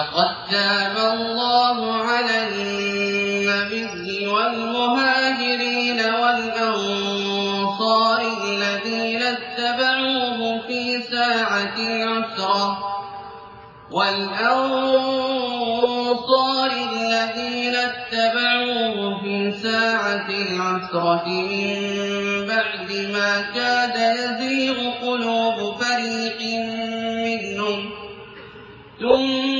لَقَد تَّابَ اللَّهُ عَلَى النَّبِيِّ وَالْمُهَاجِرِينَ وَالْأَنصَارِ الَّذِينَ اتَّبَعُوهُ فِي سَاعَةِ الْعُسْرَةِ مِن بَعْدِ مَا كَادَ يَزِيغُ قُلُوبُ فَرِيقٍ مِّنْهُمْ ۚ ثُمَّ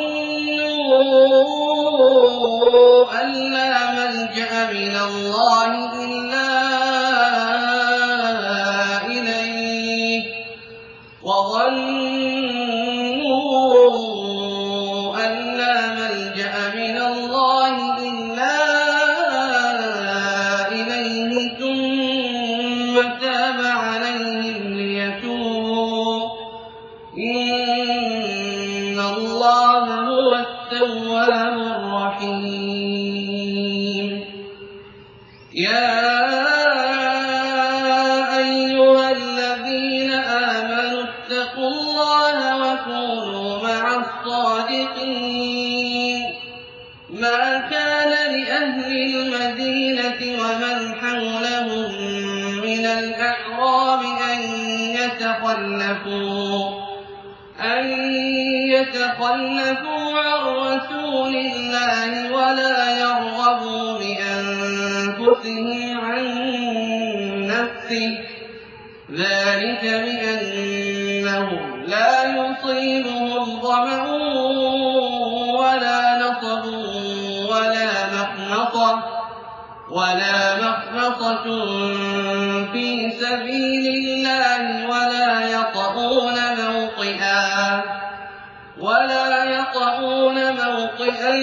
أَن لَّا مَلْجَأَ مِنَ اللَّهِ إِلَّا إِلَيْهِ ثُمَّ اتَّقُوا اللَّهَ وَكُونُوا مَعَ الصَّادِقِينَ. مَا كَانَ لِأَهْلِ الْمَدِينَةِ وَمَنْ حَوْلَهُم مِّنَ الْأَعْرَابِ أَن يَتَخَلَّفُوا عَن رَّسُولِ اللَّهِ وَلَا يَرْغَبُوا بِأَنفُسِهِمْ عَن نَّفْسِهِ ۚ. ذَٰلِكَ بِأَنَّهُمْ لَا يُصِيبُهُمْ ظَمَأٌ وَلَا نَصَبٌ وَلَا مَخْمَصَةٌ فِي سَبِيلِ اللَّهِ وَلَا مَوْطِئًا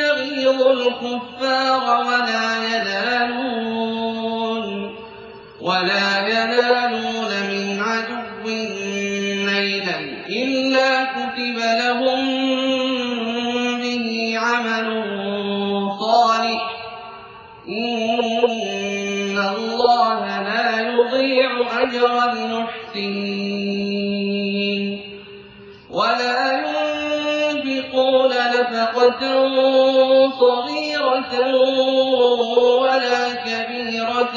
يَغِيظُ الْكُفَّارَ وَلَا يَنَالُونَ نَّيْلًا إِلَّا كُتِبَ لَهُم بِهِ عَمَلٌ صَالِحٌ ۚ. إِنَّ اللَّهَ لَا يُضِيعُ أَجْرَ الْمُحْسِنِينَ. وَلَا يُنفِقُونَ نَفَقَةً صَغِيرَةً وَلَا كَبِيرَةً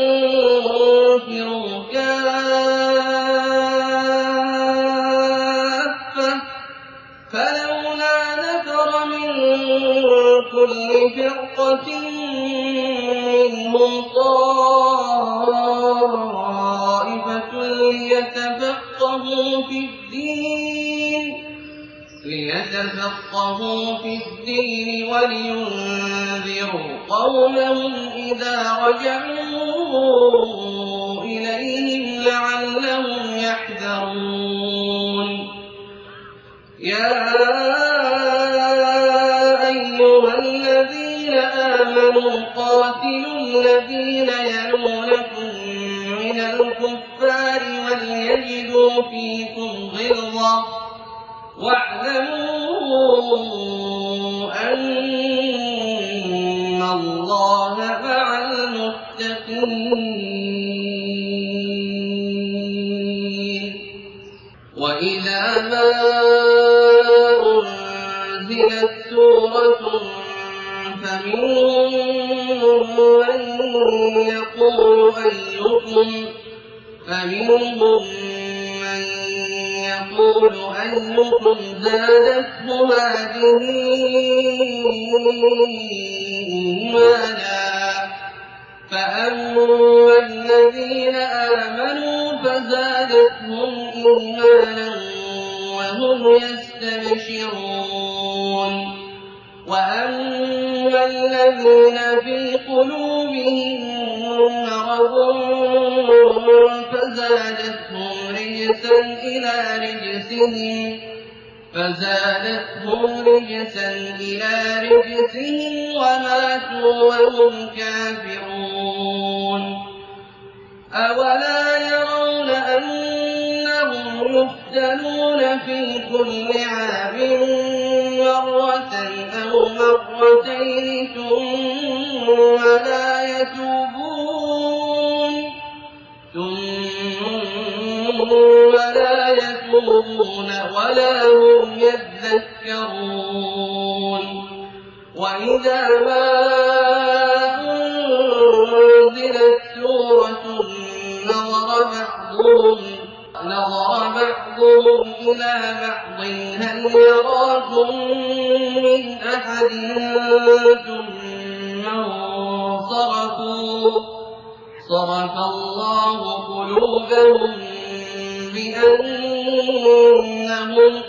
طَائِفَةٌ لِّيَتَفَقَّهُوا فِي الدِّينِ وَلِيُنذِرُوا قَوْمَهُمْ إِذَا رَجَعُوا إِلَيْهِمْ لَعَلَّهُمْ يَحْذَرُونَ. آمَنُوا قَاتِلُوا الَّذِينَ يَلُونَكُم مِّنَ الْكُفَّارِ وَلْيَجِدُوا فِيكُمْ غِلْظَةً ۚ. وَاعْلَمُوا أَنَّ اللَّهَ مَعَ الْمُتَّقِينَ. وَإِذَا مَا أُنزِلَتْ سُورَةٌ فَمِنْهُم مَّن يَقُولُ أَيُّكُمْ زَادَتْهُ هَٰذِهِ إِيمَانًا ۚ. فَأَمَّا الَّذِينَ آمَنُوا فَزَادَتْهُمْ إِيمَانًا وَهُمْ يَسْتَبْشِرُونَ. وَأَمَّا الَّذِينَ فِي قُلُوبِهِم مَّرَضٌ فَزَادَتْهُمْ رِجْسًا إِلَىٰ رِجْسِهِمْ وَمَاتُوا وَهُمْ كَافِرُونَ. أَوَلَا يَرَوْنَ أَنَّهُمْ يُفْتَنُونَ فِي كُلِّ عَامٍ مَّرَّةً أَوْ مَرَّتَيْنِ ثُمَّ لَا يَتُوبُونَ وَلَا هُمْ يَذَّكَّرُونَ. بَعْضُهُمْ إِلَىٰ بَعْضٍ هَلْ يَرَاكُم مِّنْ أَحَدٍ ثُمَّ انصَرَفُوا ۚ. صَرَفَ اللَّهُ قُلُوبَهُم بِأَنَّهُمْ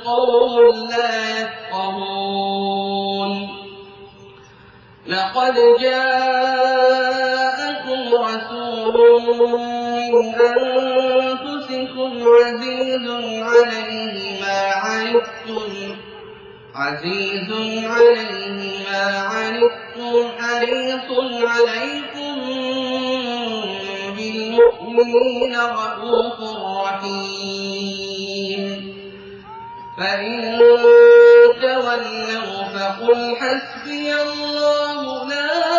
قَوْمٌ لَّا يَفْقَهُونَ. لَقَدْ جَاءَكُمْ رَسُولٌ مِّنْ أَنفُسِكُمْ عَزِيزٌ عَلَيْهِ مَا عَنِتُّمْ حَرِيصٌ عَلَيْكُم بِالْمُؤْمِنِينَ رَءُوفٌ رَّحِيمٌ فَإِن تَوَلَّوْا فَقُلْ حَسْبِيَ اللَّهُ لَا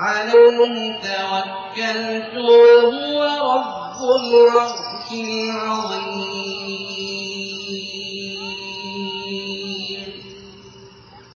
عَلَيْهِ تَوَكَّلْتُ ۖ وَهُوَ رَبُّ الْعَرْشِ الْعَظِيمِ.